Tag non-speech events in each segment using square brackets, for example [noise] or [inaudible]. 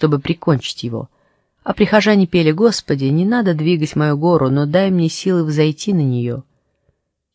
чтобы прикончить его. А прихожане пели «Господи, не надо двигать мою гору, но дай мне силы взойти на нее».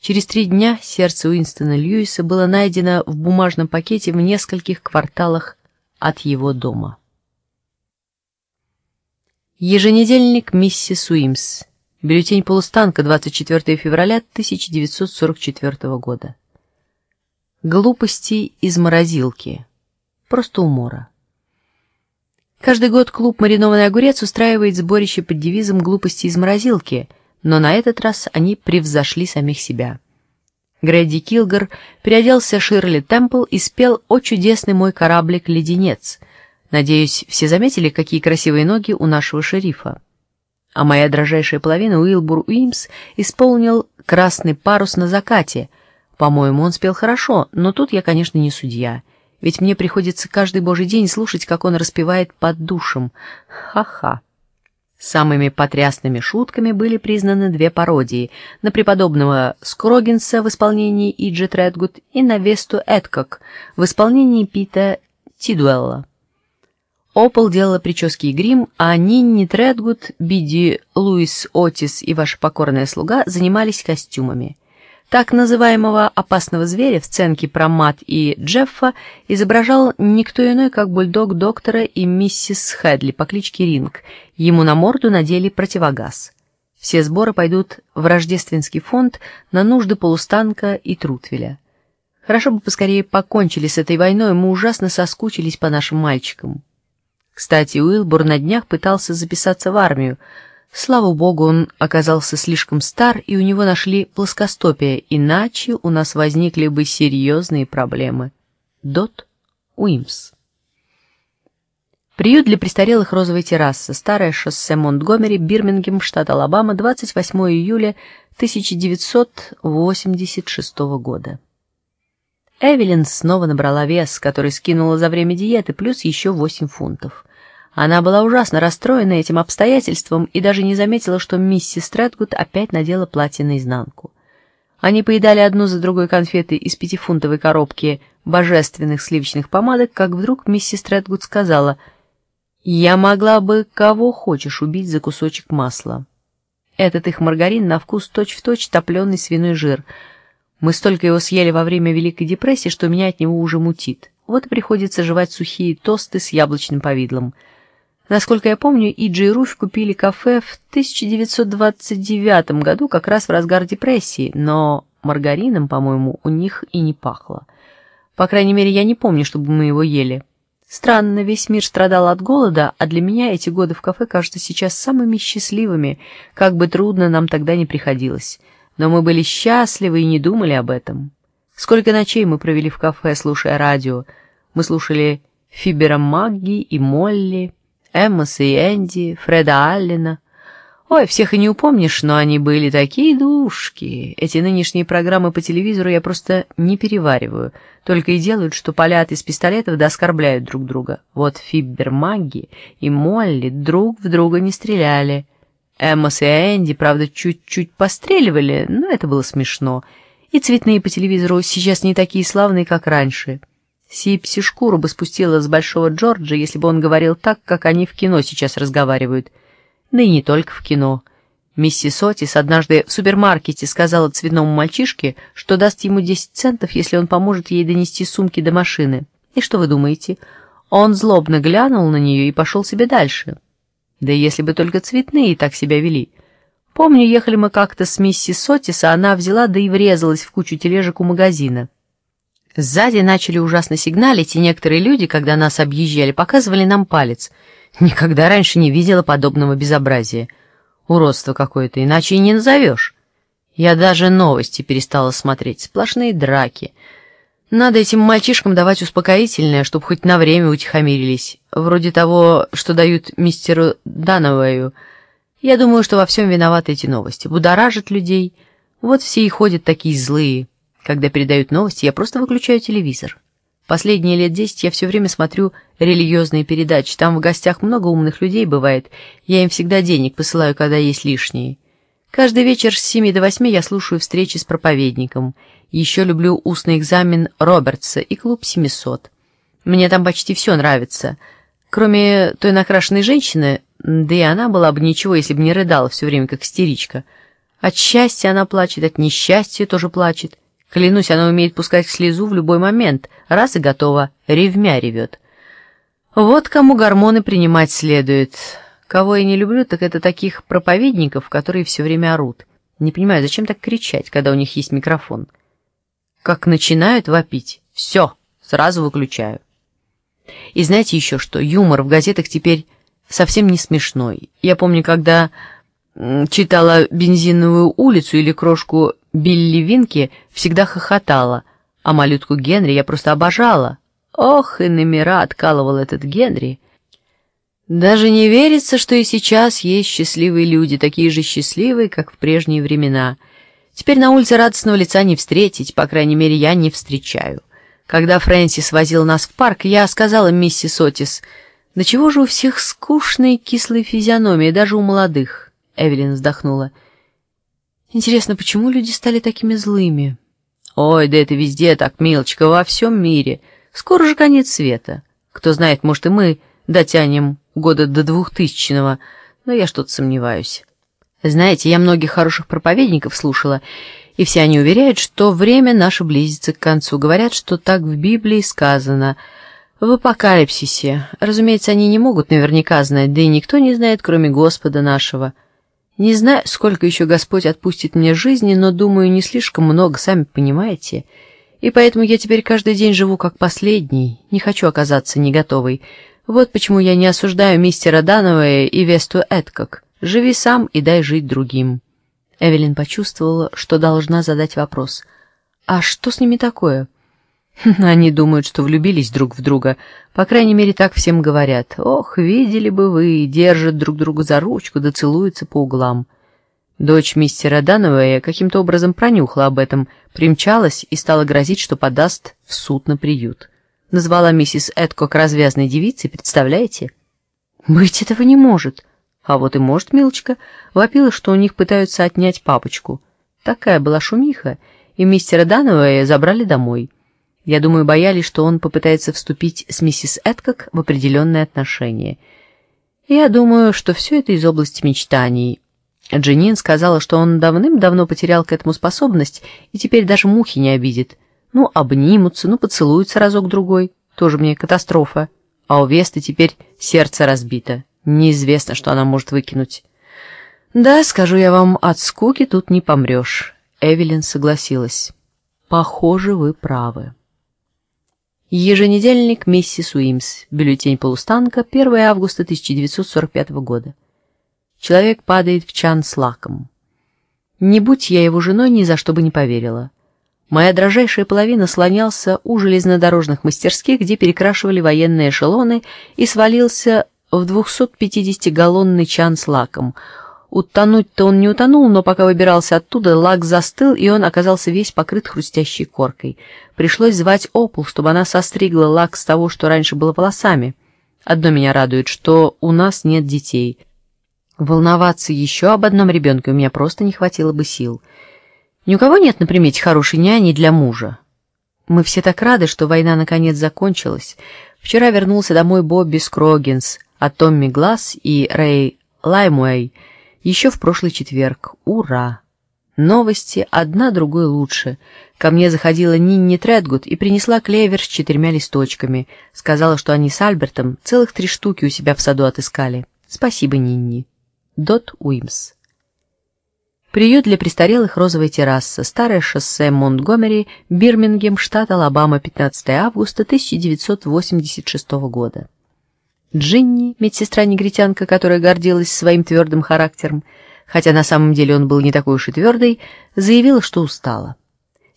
Через три дня сердце Уинстона Льюиса было найдено в бумажном пакете в нескольких кварталах от его дома. Еженедельник «Миссис Уимс». Бюллетень полустанка, 24 февраля 1944 года. Глупости из морозилки. Просто умора. Каждый год клуб «Маринованный огурец» устраивает сборище под девизом «Глупости из морозилки», но на этот раз они превзошли самих себя. Грэдди Килгар переоделся Ширли Темпл и спел «О чудесный мой кораблик-леденец». Надеюсь, все заметили, какие красивые ноги у нашего шерифа. А моя дрожайшая половина Уилбур Уимс исполнил «Красный парус на закате». По-моему, он спел хорошо, но тут я, конечно, не судья. Ведь мне приходится каждый божий день слушать, как он распевает под душем. Ха-ха. Самыми потрясными шутками были признаны две пародии на преподобного Скрогинса в исполнении Иджи Тредгуд и на Весту Эдкок в исполнении Пита Тидуэлла. Опол делала прически и грим, а Нинни Тредгуд, Биди, Луис Отис и ваша покорная слуга занимались костюмами. Так называемого опасного зверя в сценке про Мат и Джеффа изображал никто иной, как бульдог доктора и миссис Хэдли по кличке Ринг. Ему на морду надели противогаз. Все сборы пойдут в рождественский фонд на нужды полустанка и Трутвеля. Хорошо бы поскорее покончили с этой войной, мы ужасно соскучились по нашим мальчикам. Кстати, Уилбур на днях пытался записаться в армию, Слава богу, он оказался слишком стар, и у него нашли плоскостопие, иначе у нас возникли бы серьезные проблемы. Дот Уимс. Приют для престарелых «Розовая терраса», старое шоссе Монтгомери, Бирмингем, штат Алабама, 28 июля 1986 года. Эвелин снова набрала вес, который скинула за время диеты, плюс еще 8 фунтов. Она была ужасно расстроена этим обстоятельством и даже не заметила, что миссис Тредгуд опять надела платье наизнанку. Они поедали одну за другой конфеты из пятифунтовой коробки божественных сливочных помадок, как вдруг миссис Тредгуд сказала «Я могла бы кого хочешь убить за кусочек масла». Этот их маргарин на вкус точь-в-точь точь топленый свиной жир. Мы столько его съели во время Великой депрессии, что меня от него уже мутит. Вот и приходится жевать сухие тосты с яблочным повидлом — Насколько я помню, Иджи и Руфь купили кафе в 1929 году, как раз в разгар депрессии, но маргарином, по-моему, у них и не пахло. По крайней мере, я не помню, чтобы мы его ели. Странно, весь мир страдал от голода, а для меня эти годы в кафе кажутся сейчас самыми счастливыми, как бы трудно нам тогда не приходилось. Но мы были счастливы и не думали об этом. Сколько ночей мы провели в кафе, слушая радио. Мы слушали Фибера Магги и Молли, Эммоса и Энди, Фреда Аллена. Ой, всех и не упомнишь, но они были такие душки. Эти нынешние программы по телевизору я просто не перевариваю, только и делают, что палят из пистолетов да оскорбляют друг друга. Вот Фибер Магги и Молли друг в друга не стреляли. Эммос и Энди, правда, чуть-чуть постреливали, но это было смешно. И цветные по телевизору сейчас не такие славные, как раньше. Сипси шкуру бы спустила с Большого Джорджа, если бы он говорил так, как они в кино сейчас разговаривают. Да и не только в кино. Миссис Отис однажды в супермаркете сказала цветному мальчишке, что даст ему 10 центов, если он поможет ей донести сумки до машины. И что вы думаете? Он злобно глянул на нее и пошел себе дальше. Да если бы только цветные так себя вели. Помню, ехали мы как-то с миссис Отис, а она взяла да и врезалась в кучу тележек у магазина. Сзади начали ужасно сигналить, и некоторые люди, когда нас объезжали, показывали нам палец. Никогда раньше не видела подобного безобразия. Уродство какое-то, иначе и не назовешь. Я даже новости перестала смотреть, сплошные драки. Надо этим мальчишкам давать успокоительное, чтобы хоть на время утихомирились, вроде того, что дают мистеру Дановою. Я думаю, что во всем виноваты эти новости. Будоражат людей. Вот все и ходят такие злые. Когда передают новости, я просто выключаю телевизор. Последние лет десять я все время смотрю религиозные передачи. Там в гостях много умных людей бывает. Я им всегда денег посылаю, когда есть лишние. Каждый вечер с семи до восьми я слушаю встречи с проповедником. Еще люблю устный экзамен Робертса и клуб 700. Мне там почти все нравится. Кроме той накрашенной женщины, да и она была бы ничего, если бы не рыдала все время, как истеричка. От счастья она плачет, от несчастья тоже плачет. Клянусь, она умеет пускать слезу в любой момент. Раз и готова, ревмя ревет. Вот кому гормоны принимать следует. Кого я не люблю, так это таких проповедников, которые все время орут. Не понимаю, зачем так кричать, когда у них есть микрофон. Как начинают вопить, все, сразу выключаю. И знаете еще что, юмор в газетах теперь совсем не смешной. Я помню, когда читала «Бензиновую улицу» или «Крошку Билли Винки», всегда хохотала, а малютку Генри я просто обожала. Ох, и номера откалывал этот Генри. Даже не верится, что и сейчас есть счастливые люди, такие же счастливые, как в прежние времена. Теперь на улице радостного лица не встретить, по крайней мере, я не встречаю. Когда Фрэнсис возил нас в парк, я сказала миссис Отис, «Да чего же у всех скучные кислые физиономии, даже у молодых?» Эвелин вздохнула. «Интересно, почему люди стали такими злыми?» «Ой, да это везде так, милочка, во всем мире. Скоро же конец света. Кто знает, может, и мы дотянем года до двухтысячного, но я что-то сомневаюсь. Знаете, я многих хороших проповедников слушала, и все они уверяют, что время наше близится к концу. Говорят, что так в Библии сказано в апокалипсисе. Разумеется, они не могут наверняка знать, да и никто не знает, кроме Господа нашего. Не знаю, сколько еще Господь отпустит мне жизни, но, думаю, не слишком много, сами понимаете. И поэтому я теперь каждый день живу как последний, не хочу оказаться не готовой. Вот почему я не осуждаю мистера Дановая и Весту Эдкок. Живи сам и дай жить другим. Эвелин почувствовала, что должна задать вопрос. А что с ними такое? [laughs] Они думают, что влюбились друг в друга. По крайней мере, так всем говорят. Ох, видели бы вы, держат друг друга за ручку, да целуются по углам. Дочь мистера Дановая каким-то образом пронюхала об этом, примчалась и стала грозить, что подаст в суд на приют. Назвала миссис Эдкок развязной девицей, представляете? Быть этого не может. А вот и может, милочка. Вопила, что у них пытаются отнять папочку. Такая была шумиха, и мистера Дановая забрали домой. Я думаю, боялись, что он попытается вступить с миссис Эдкок в определенные отношения. Я думаю, что все это из области мечтаний. Дженнин сказала, что он давным-давно потерял к этому способность и теперь даже мухи не обидит. Ну, обнимутся, ну, поцелуются разок-другой. Тоже мне катастрофа. А у Весты теперь сердце разбито. Неизвестно, что она может выкинуть. Да, скажу я вам, от скуки тут не помрешь. Эвелин согласилась. Похоже, вы правы. Еженедельник «Миссис Уимс», бюллетень полустанка, 1 августа 1945 года. Человек падает в чан с лаком. Не будь я его женой, ни за что бы не поверила. Моя дрожайшая половина слонялся у железнодорожных мастерских, где перекрашивали военные эшелоны, и свалился в 250-галлонный чан с лаком. Утонуть-то он не утонул, но пока выбирался оттуда, лак застыл, и он оказался весь покрыт хрустящей коркой. Пришлось звать Опул, чтобы она состригла лак с того, что раньше было волосами. Одно меня радует, что у нас нет детей. Волноваться еще об одном ребенке у меня просто не хватило бы сил. Ни у кого нет на примете хорошей няни для мужа. Мы все так рады, что война наконец закончилась. Вчера вернулся домой Бобби Скрогинс, а Томми Глаз и Рэй Лаймуэй еще в прошлый четверг. Ура! Новости одна другой лучше. Ко мне заходила Нинни Тредгуд и принесла клевер с четырьмя листочками. Сказала, что они с Альбертом целых три штуки у себя в саду отыскали. Спасибо, Нинни. Дот Уимс. Приют для престарелых «Розовая терраса», старое шоссе Монтгомери, Бирмингем, штат Алабама, 15 августа 1986 года. Джинни, медсестра-негритянка, которая гордилась своим твердым характером, хотя на самом деле он был не такой уж и твердый, заявила, что устала.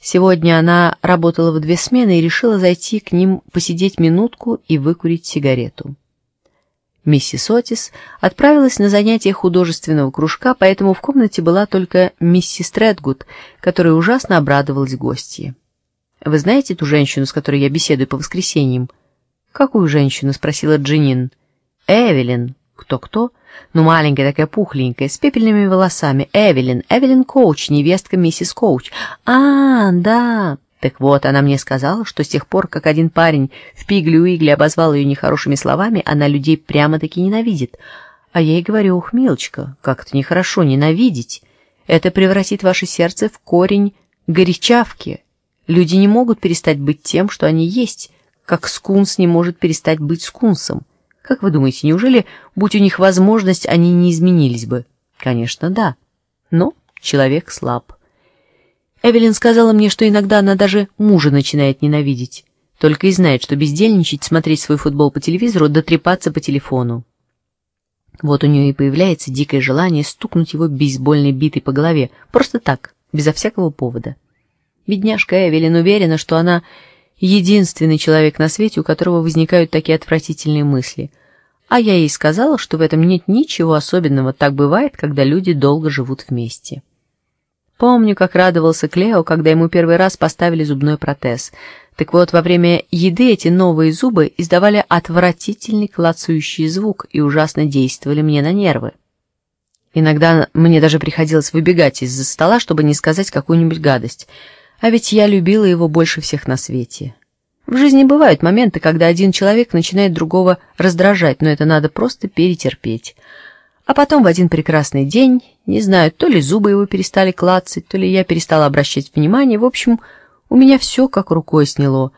Сегодня она работала в две смены и решила зайти к ним посидеть минутку и выкурить сигарету. Миссис Отис отправилась на занятия художественного кружка, поэтому в комнате была только миссис Тредгуд, которая ужасно обрадовалась гостье. «Вы знаете ту женщину, с которой я беседую по воскресеньям?» «Какую женщину?» — спросила Джинин. «Эвелин». «Кто-кто?» «Ну, маленькая такая пухленькая, с пепельными волосами. Эвелин. Эвелин Коуч, невестка миссис Коуч». «А, да». Так вот, она мне сказала, что с тех пор, как один парень в Пигли-Уигли обозвал ее нехорошими словами, она людей прямо-таки ненавидит. А я ей говорю, ух, милочка, как это нехорошо ненавидеть. Это превратит ваше сердце в корень горячавки. Люди не могут перестать быть тем, что они есть, как скунс не может перестать быть скунсом. Как вы думаете, неужели, будь у них возможность, они не изменились бы? Конечно, да. Но человек слаб. Эвелин сказала мне, что иногда она даже мужа начинает ненавидеть. Только и знает, что бездельничать, смотреть свой футбол по телевизору, дотрепаться по телефону. Вот у нее и появляется дикое желание стукнуть его бейсбольной битой по голове, просто так, безо всякого повода. Бедняжка Эвелин уверена, что она единственный человек на свете, у которого возникают такие отвратительные мысли. А я ей сказала, что в этом нет ничего особенного, так бывает, когда люди долго живут вместе. Помню, как радовался Клео, когда ему первый раз поставили зубной протез. Так вот, во время еды эти новые зубы издавали отвратительный клацающий звук и ужасно действовали мне на нервы. Иногда мне даже приходилось выбегать из-за стола, чтобы не сказать какую-нибудь гадость. А ведь я любила его больше всех на свете. В жизни бывают моменты, когда один человек начинает другого раздражать, но это надо просто перетерпеть. А потом в один прекрасный день, не знаю, то ли зубы его перестали клацать, то ли я перестала обращать внимание, в общем, у меня все как рукой сняло.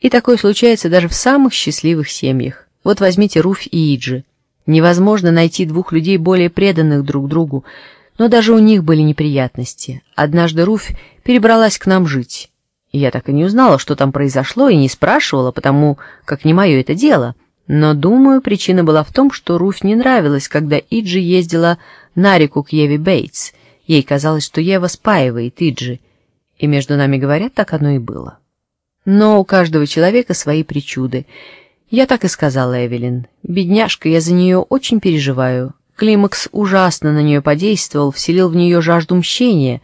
И такое случается даже в самых счастливых семьях. Вот возьмите Руфь и Иджи. Невозможно найти двух людей более преданных друг другу, но даже у них были неприятности. Однажды Руфь перебралась к нам жить. И я так и не узнала, что там произошло, и не спрашивала, потому как не мое это дело — но, думаю, причина была в том, что Руфь не нравилось, когда Иджи ездила на реку к Еве Бейтс. Ей казалось, что Ева спаивает Иджи. И между нами говорят, так оно и было. Но у каждого человека свои причуды. Я так и сказала Эвелин. Бедняжка, я за нее очень переживаю. Климакс ужасно на нее подействовал, вселил в нее жажду мщения,